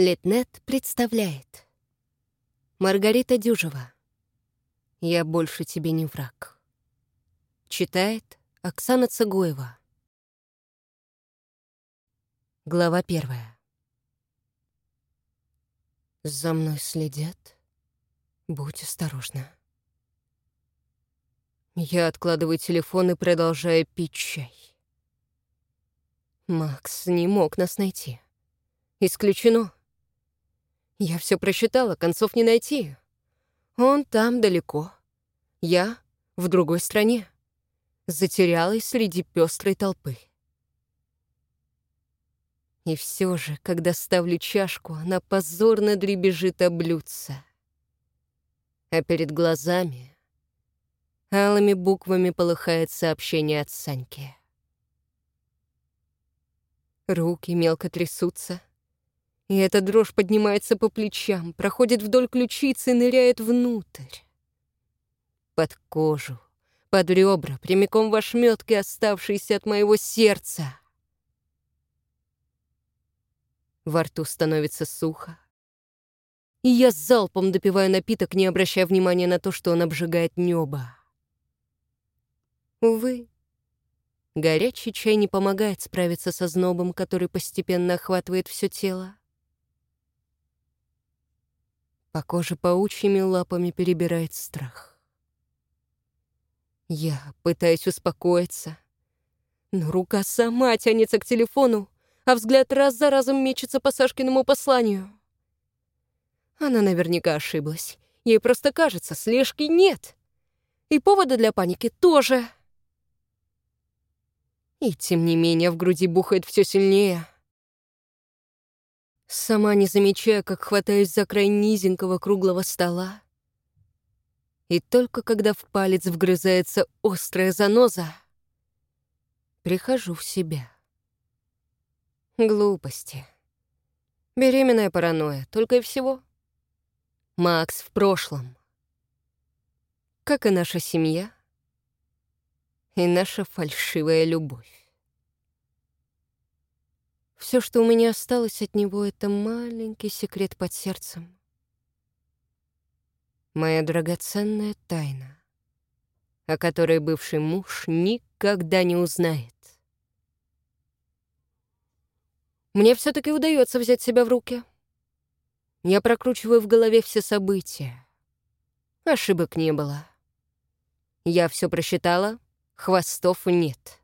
Литнет представляет Маргарита Дюжева «Я больше тебе не враг». Читает Оксана Цыгоева. Глава первая. За мной следят. Будь осторожна. Я откладываю телефон и продолжаю пить чай. Макс не мог нас найти. Исключено. Я все просчитала, концов не найти. Он там далеко. Я в другой стране. Затерялась среди пестрой толпы. И все же, когда ставлю чашку, она позорно дребезжит о. А перед глазами алыми буквами полыхает сообщение от Саньки. Руки мелко трясутся, и эта дрожь поднимается по плечам, проходит вдоль ключицы и ныряет внутрь. Под кожу, под ребра, прямиком в ошметки, оставшиеся от моего сердца. Во рту становится сухо, и я залпом допиваю напиток, не обращая внимания на то, что он обжигает небо. Увы, горячий чай не помогает справиться со знобом, который постепенно охватывает все тело. По коже паучьими лапами перебирает страх. Я пытаюсь успокоиться, но рука сама тянется к телефону, а взгляд раз за разом мечется по Сашкиному посланию. Она наверняка ошиблась. Ей просто кажется, слежки нет. И повода для паники тоже. И тем не менее в груди бухает все сильнее — Сама не замечая, как хватаюсь за край низенького круглого стола. И только когда в палец вгрызается острая заноза, прихожу в себя. Глупости. Беременная паранойя, только и всего. Макс в прошлом. Как и наша семья, и наша фальшивая любовь. Все, что у меня осталось от него, это маленький секрет под сердцем. Моя драгоценная тайна, о которой бывший муж никогда не узнает. Мне все таки удается взять себя в руки. Я прокручиваю в голове все события. Ошибок не было. Я все просчитала, хвостов нет.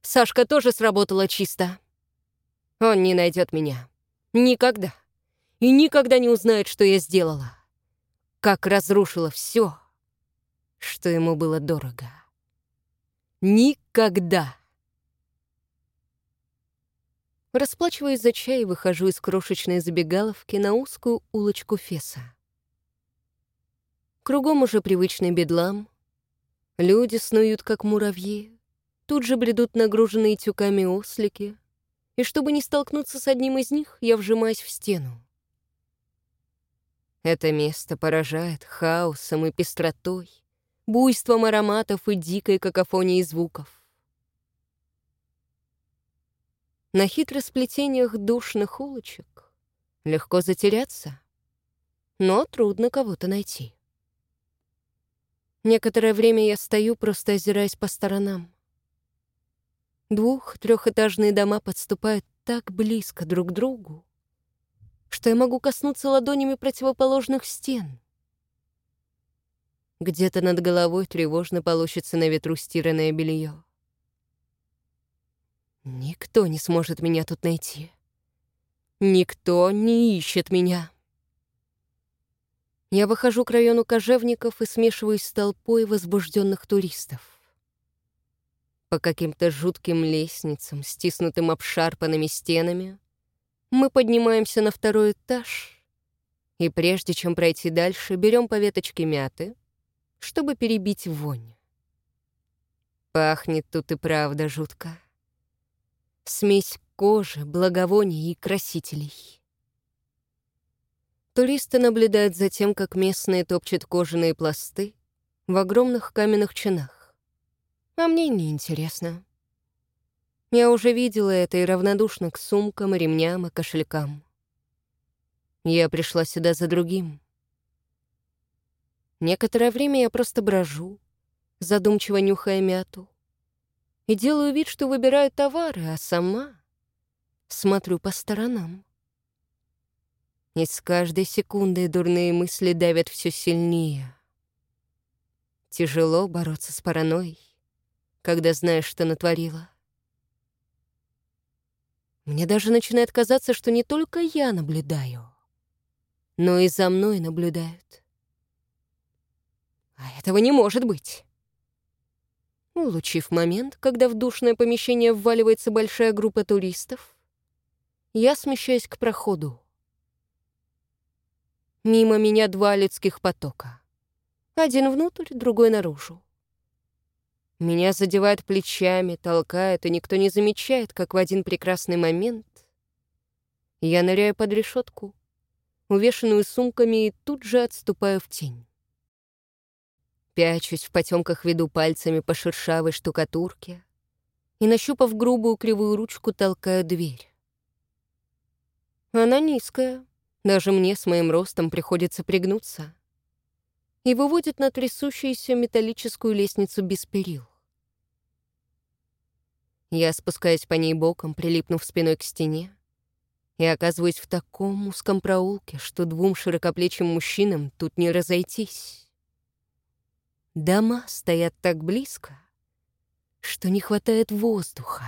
Сашка тоже сработала чисто. Он не найдет меня. Никогда. И никогда не узнает, что я сделала. Как разрушила все, что ему было дорого. Никогда. Расплачиваясь за чай, выхожу из крошечной забегаловки на узкую улочку Феса. Кругом уже привычный бедлам. Люди снуют, как муравьи. Тут же бредут нагруженные тюками ослики — и чтобы не столкнуться с одним из них, я вжимаюсь в стену. Это место поражает хаосом и пестротой, буйством ароматов и дикой какофонией звуков. На хитросплетениях душных улочек легко затеряться, но трудно кого-то найти. Некоторое время я стою, просто озираясь по сторонам. Двух-трехэтажные дома подступают так близко друг к другу, что я могу коснуться ладонями противоположных стен. Где-то над головой тревожно полощется на ветру стиранное белье. Никто не сможет меня тут найти. Никто не ищет меня. Я выхожу к району кожевников и смешиваюсь с толпой возбужденных туристов по каким-то жутким лестницам, стиснутым обшарпанными стенами, мы поднимаемся на второй этаж, и прежде чем пройти дальше, берем по веточке мяты, чтобы перебить вонь. Пахнет тут и правда жутко. Смесь кожи, благовоний и красителей. Туристы наблюдают за тем, как местные топчут кожаные пласты в огромных каменных чинах. А мне не интересно. Я уже видела это и равнодушна к сумкам, ремням и кошелькам. Я пришла сюда за другим. Некоторое время я просто брожу, задумчиво нюхая мяту, и делаю вид, что выбираю товары, а сама смотрю по сторонам. И с каждой секундой дурные мысли давят все сильнее. Тяжело бороться с паранойей, когда знаешь, что натворила. Мне даже начинает казаться, что не только я наблюдаю, но и за мной наблюдают. А этого не может быть. Улучив момент, когда в душное помещение вваливается большая группа туристов, я смещаюсь к проходу. Мимо меня два людских потока. Один внутрь, другой наружу. Меня задевают плечами, толкают, и никто не замечает, как в один прекрасный момент я ныряю под решетку, увешанную сумками, и тут же отступаю в тень. Пячусь в потемках, веду пальцами по шершавой штукатурке и, нащупав грубую кривую ручку, толкаю дверь. Она низкая, даже мне с моим ростом приходится пригнуться и выводит на трясущуюся металлическую лестницу без перил. Я спускаюсь по ней боком, прилипнув спиной к стене, и оказываюсь в таком узком проулке, что двум широкоплечим мужчинам тут не разойтись. Дома стоят так близко, что не хватает воздуха.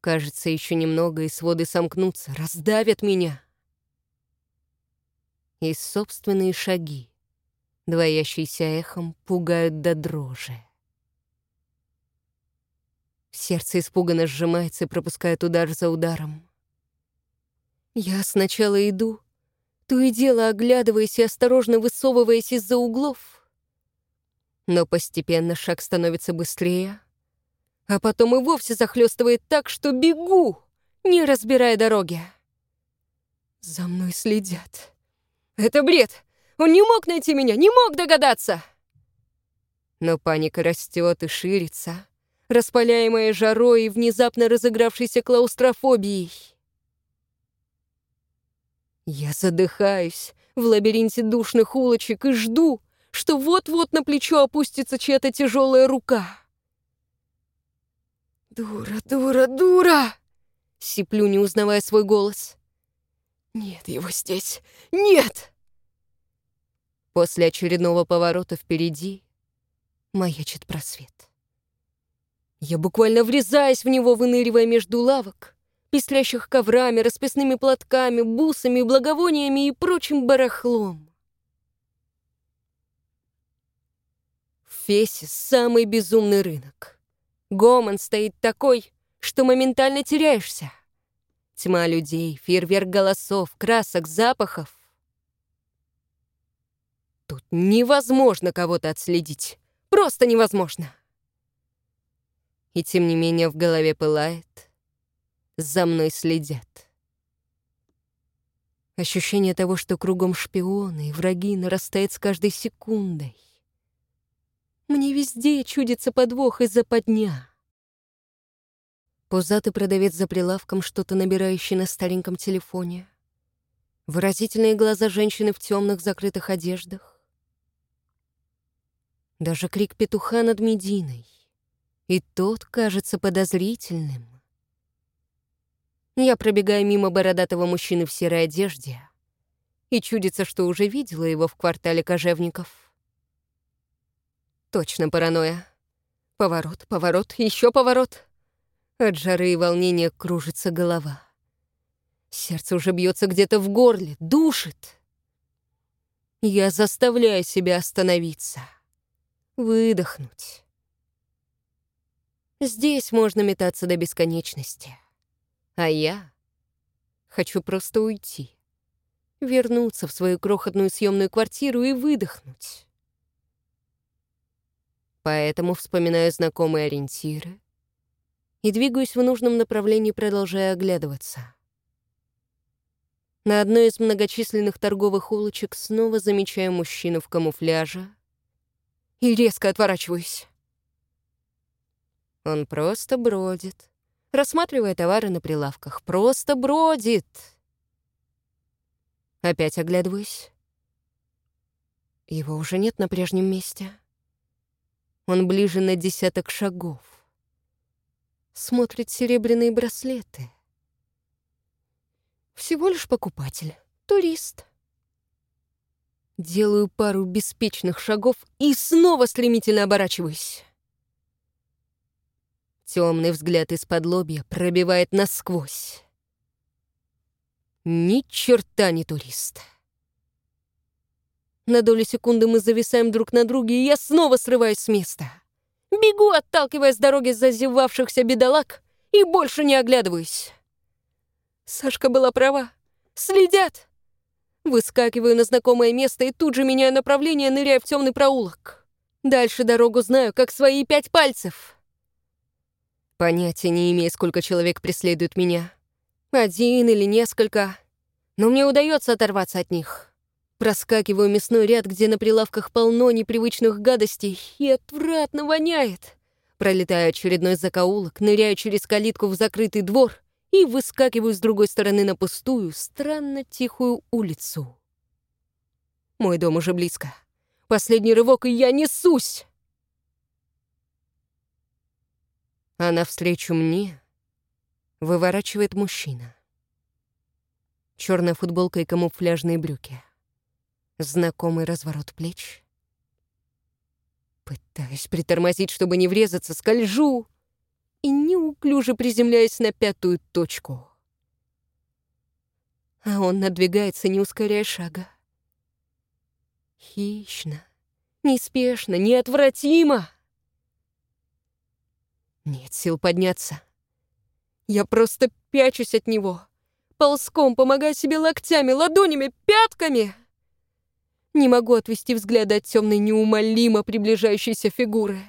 Кажется, еще немного, и своды сомкнутся, раздавят меня. И собственные шаги, двоящиеся эхом, пугают до дрожи. Сердце испуганно сжимается и пропускает удар за ударом. Я сначала иду, то и дело оглядываясь и осторожно высовываясь из-за углов. Но постепенно шаг становится быстрее, а потом и вовсе захлестывает так, что бегу, не разбирая дороги. За мной следят. Это бред! Он не мог найти меня, не мог догадаться! Но паника растет и ширится, распаляемая жарой и внезапно разыгравшейся клаустрофобией. Я задыхаюсь в лабиринте душных улочек и жду, что вот-вот на плечо опустится чья-то тяжелая рука. «Дура, дура, дура!» — сиплю, не узнавая свой голос. «Нет его здесь! Нет!» После очередного поворота впереди маячит просвет. Я буквально врезаюсь в него, выныривая между лавок, пестрящих коврами, расписными платками, бусами, благовониями и прочим барахлом. В Фесе самый безумный рынок. Гомон стоит такой, что моментально теряешься. Тьма людей, фейерверк голосов, красок, запахов. Тут невозможно кого-то отследить. Просто невозможно. И тем не менее в голове пылает. За мной следят. Ощущение того, что кругом шпионы и враги нарастает с каждой секундой. Мне везде чудится подвох из-за подня. Пузатый продавец за прилавком, что-то набирающий на стареньком телефоне. Выразительные глаза женщины в темных закрытых одеждах. Даже крик петуха над Мединой. И тот кажется подозрительным. Я пробегаю мимо бородатого мужчины в серой одежде и чудится, что уже видела его в квартале кожевников. Точно паранойя. Поворот, поворот, еще поворот. От жары и волнения кружится голова. Сердце уже бьется где-то в горле, душит. Я заставляю себя остановиться, выдохнуть. Здесь можно метаться до бесконечности. А я хочу просто уйти. Вернуться в свою крохотную съемную квартиру и выдохнуть. Поэтому вспоминаю знакомые ориентиры и двигаюсь в нужном направлении, продолжая оглядываться. На одной из многочисленных торговых улочек снова замечаю мужчину в камуфляже и резко отворачиваюсь. Он просто бродит, рассматривая товары на прилавках. Просто бродит. Опять оглядываюсь. Его уже нет на прежнем месте. Он ближе на десяток шагов. Смотрит серебряные браслеты. Всего лишь покупатель, турист. Делаю пару беспечных шагов и снова стремительно оборачиваюсь. Темный взгляд из-под лобья пробивает насквозь. Ни черта не турист. На долю секунды мы зависаем друг на друге, и я снова срываюсь с места. Бегу, отталкивая с дороги зазевавшихся бедолаг, и больше не оглядываюсь. Сашка была права. Следят. Выскакиваю на знакомое место и тут же меняю направление, ныряя в темный проулок. Дальше дорогу знаю, как свои пять пальцев. Понятия не имею, сколько человек преследует меня. Один или несколько. Но мне удается оторваться от них. Проскакиваю мясной ряд, где на прилавках полно непривычных гадостей и отвратно воняет. Пролетаю очередной закоулок, ныряю через калитку в закрытый двор и выскакиваю с другой стороны на пустую, странно тихую улицу. Мой дом уже близко. Последний рывок, и я несусь! А навстречу мне выворачивает мужчина. Черная футболка и камуфляжные брюки. Знакомый разворот плеч. Пытаюсь притормозить, чтобы не врезаться, скольжу и неуклюже приземляясь на пятую точку. А он надвигается, не ускоряя шага. Хищно, неспешно, неотвратимо. Нет сил подняться. Я просто пячусь от него, ползком помогая себе локтями, ладонями, пятками. Не могу отвести взгляд от темной неумолимо приближающейся фигуры.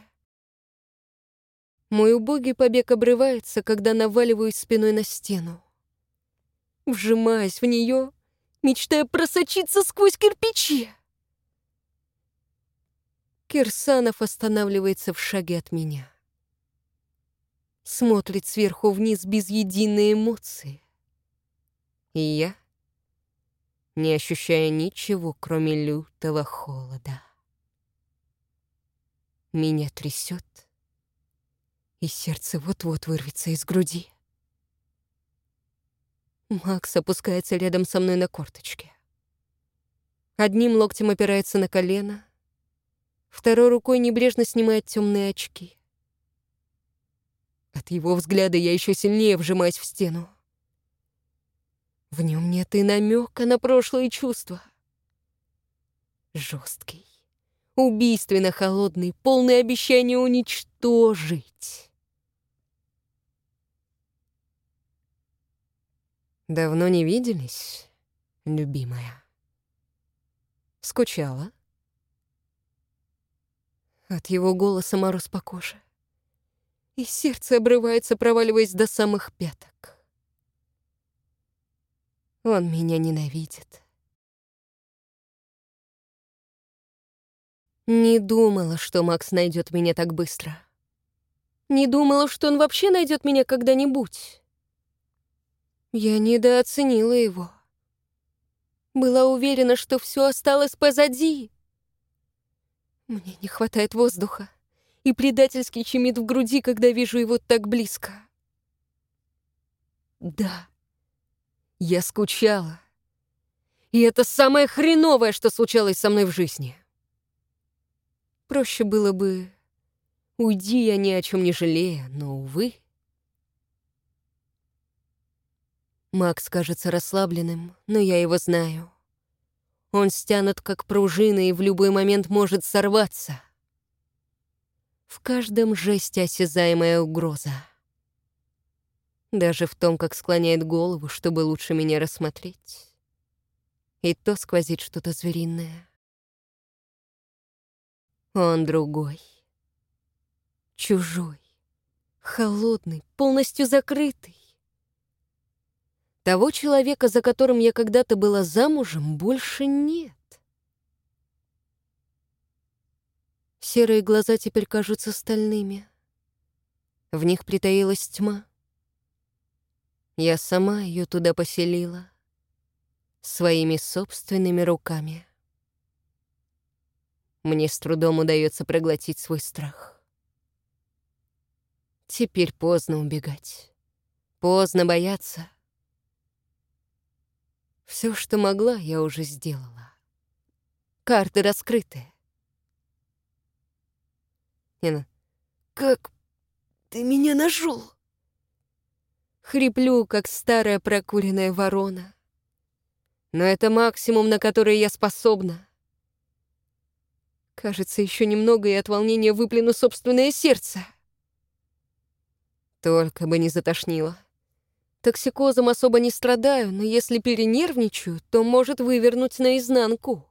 Мой убогий побег обрывается, когда наваливаюсь спиной на стену. Вжимаясь в нее, мечтая просочиться сквозь кирпичи. Кирсанов останавливается в шаге от меня. Смотрит сверху вниз без единой эмоции. И я не ощущая ничего, кроме лютого холода. Меня трясет, и сердце вот-вот вырвется из груди. Макс опускается рядом со мной на корточке. Одним локтем опирается на колено, второй рукой небрежно снимает темные очки. От его взгляда я еще сильнее вжимаюсь в стену. В нем нет и намека на прошлые чувства. Жесткий, убийственно холодный, полный обещания уничтожить. Давно не виделись, любимая. Скучала? От его голоса мороз по коже. И сердце обрывается, проваливаясь до самых пяток. Он меня ненавидит. Не думала, что Макс найдет меня так быстро. Не думала, что он вообще найдет меня когда-нибудь. Я недооценила его. Была уверена, что все осталось позади. Мне не хватает воздуха, и предательски чемит в груди, когда вижу его так близко. Да, я скучала. И это самое хреновое, что случалось со мной в жизни. Проще было бы... Уйди я ни о чем не жалея, но, увы... Макс кажется расслабленным, но я его знаю. Он стянут как пружина и в любой момент может сорваться. В каждом жесте осязаемая угроза. Даже в том, как склоняет голову, чтобы лучше меня рассмотреть. И то сквозит что-то звериное. Он другой. Чужой. Холодный, полностью закрытый. Того человека, за которым я когда-то была замужем, больше нет. Серые глаза теперь кажутся стальными. В них притаилась тьма. Я сама ее туда поселила. своими собственными руками. Мне с трудом удается проглотить свой страх. Теперь поздно убегать. Поздно бояться. Все, что могла, я уже сделала. Карты раскрыты. Нина, как ты меня нашел? Хриплю, как старая прокуренная ворона. Но это максимум, на который я способна. Кажется, еще немного, и от волнения выплюну собственное сердце. Только бы не затошнило. Токсикозом особо не страдаю, но если перенервничаю, то может вывернуть наизнанку.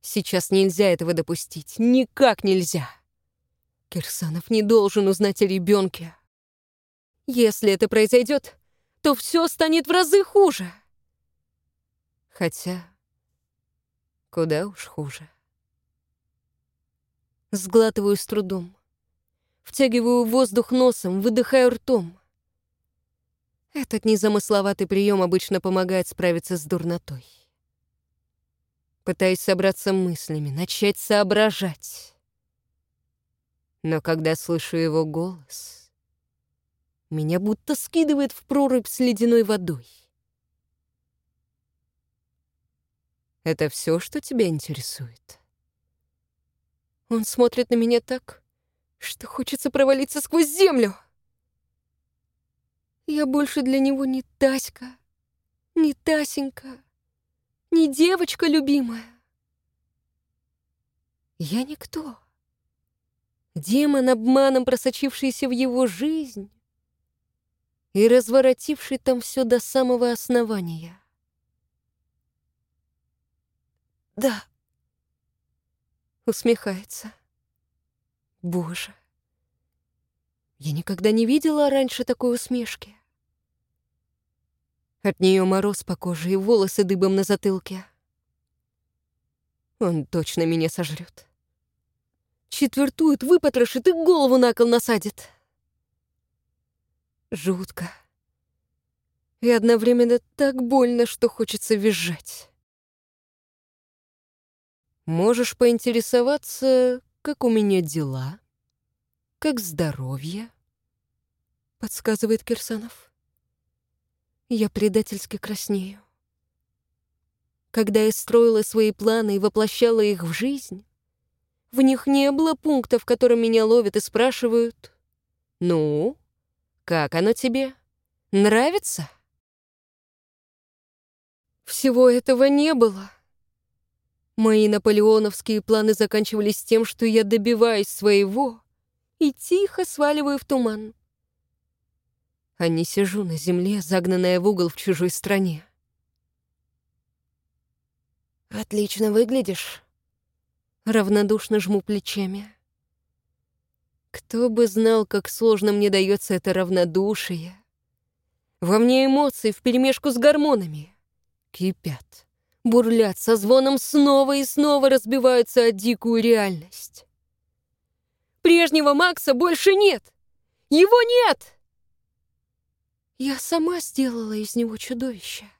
Сейчас нельзя этого допустить. Никак нельзя. Кирсанов не должен узнать о ребенке. Если это произойдет, то все станет в разы хуже. Хотя, куда уж хуже. Сглатываю с трудом. Втягиваю воздух носом, выдыхаю ртом. Этот незамысловатый прием обычно помогает справиться с дурнотой. Пытаюсь собраться мыслями, начать соображать. Но когда слышу его голос, меня будто скидывает в прорубь с ледяной водой. Это все, что тебя интересует? Он смотрит на меня так, что хочется провалиться сквозь землю. Я больше для него не Таська, не Тасенька, не девочка любимая. Я никто. Демон, обманом просочившийся в его жизнь и разворотивший там все до самого основания. «Да», — усмехается. «Боже, я никогда не видела раньше такой усмешки. От нее мороз по коже и волосы дыбом на затылке. Он точно меня сожрет. Четвертует, выпотрошит и голову на кол насадит. Жутко. И одновременно так больно, что хочется визжать. Можешь поинтересоваться, как у меня дела? Как здоровье? Подсказывает Кирсанов. Я предательски краснею. Когда я строила свои планы и воплощала их в жизнь, в них не было пункта, в котором меня ловят и спрашивают, «Ну, как оно тебе? Нравится?» Всего этого не было. Мои наполеоновские планы заканчивались тем, что я добиваюсь своего и тихо сваливаю в туман а не сижу на земле, загнанная в угол в чужой стране. «Отлично выглядишь», — равнодушно жму плечами. Кто бы знал, как сложно мне дается это равнодушие. Во мне эмоции вперемешку с гормонами. Кипят, бурлят, со звоном снова и снова разбиваются о дикую реальность. Прежнего Макса больше нет! Его нет! Я сама сделала из него чудовище.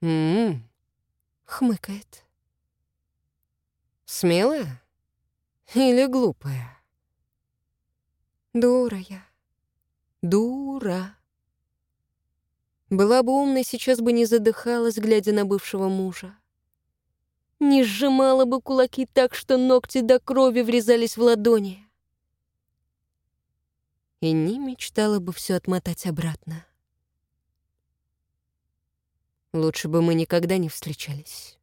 «М-м-м», хмыкает. «Смелая или глупая?» «Дура я. Дура». Была бы умной, сейчас бы не задыхалась, глядя на бывшего мужа. Не сжимала бы кулаки так, что ногти до крови врезались в ладони и не мечтала бы все отмотать обратно. Лучше бы мы никогда не встречались.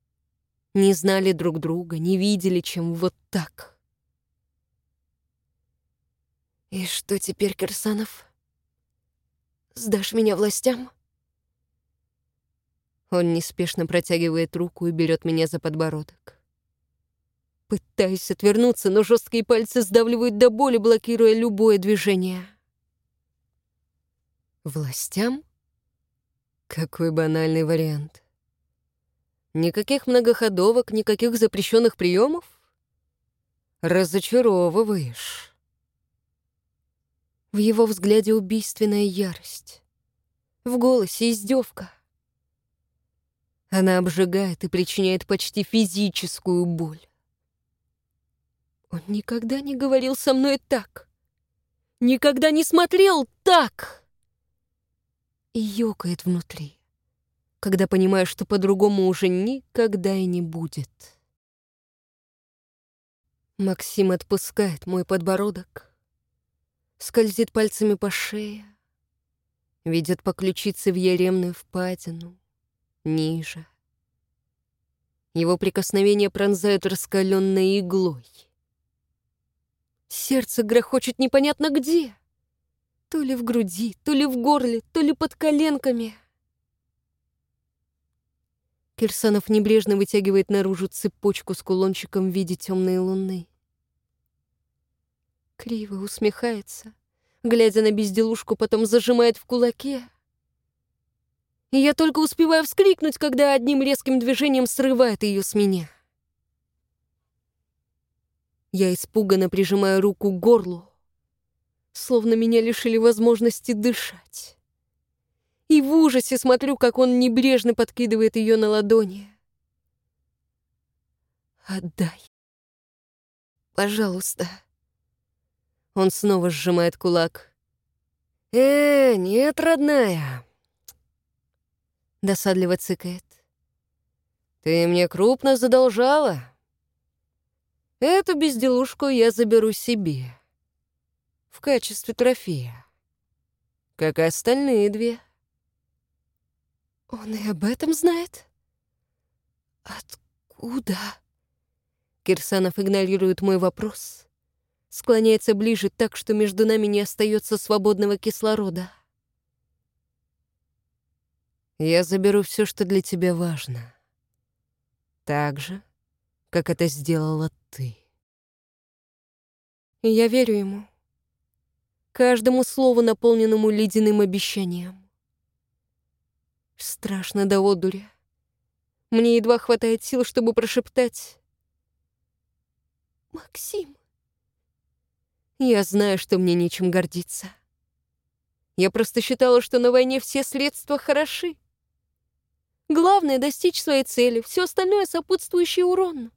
Не знали друг друга, не видели, чем вот так. И что теперь, Кирсанов? Сдашь меня властям? Он неспешно протягивает руку и берет меня за подбородок. Пытаюсь отвернуться, но жесткие пальцы сдавливают до боли, блокируя любое движение. Властям? Какой банальный вариант. Никаких многоходовок, никаких запрещенных приемов? Разочаровываешь. В его взгляде убийственная ярость. В голосе издевка. Она обжигает и причиняет почти физическую боль. Он никогда не говорил со мной так. Никогда не смотрел так. И ёкает внутри, когда понимаю, что по-другому уже никогда и не будет. Максим отпускает мой подбородок, скользит пальцами по шее, ведет по ключице в яремную впадину, ниже. Его прикосновения пронзают раскаленной иглой. Сердце грохочет непонятно где. То ли в груди, то ли в горле, то ли под коленками. Кирсанов небрежно вытягивает наружу цепочку с кулончиком в виде темной луны. Криво усмехается, глядя на безделушку, потом зажимает в кулаке. И я только успеваю вскрикнуть, когда одним резким движением срывает ее с меня. Я испуганно прижимаю руку к горлу, словно меня лишили возможности дышать. И в ужасе смотрю, как он небрежно подкидывает ее на ладони. «Отдай. Пожалуйста». Он снова сжимает кулак. «Э, нет, родная!» Досадливо цыкает. «Ты мне крупно задолжала. Эту безделушку я заберу себе. В качестве трофея. Как и остальные две. Он и об этом знает? Откуда? Кирсанов игнорирует мой вопрос. Склоняется ближе так, что между нами не остается свободного кислорода. Я заберу все, что для тебя важно. Так же, как это сделала ты. Я верю ему. Каждому слову, наполненному ледяным обещанием. Страшно до одури. Мне едва хватает сил, чтобы прошептать. «Максим!» Я знаю, что мне нечем гордиться. Я просто считала, что на войне все средства хороши. Главное — достичь своей цели, все остальное — сопутствующий урон.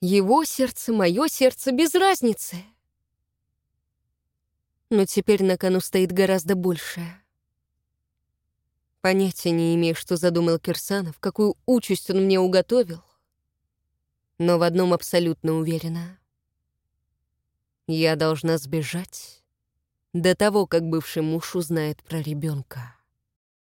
Его сердце, мое сердце, без разницы. Но теперь на кону стоит гораздо большее. Понятия не имею, что задумал Кирсанов, какую участь он мне уготовил. Но в одном абсолютно уверена. Я должна сбежать до того, как бывший муж узнает про ребенка.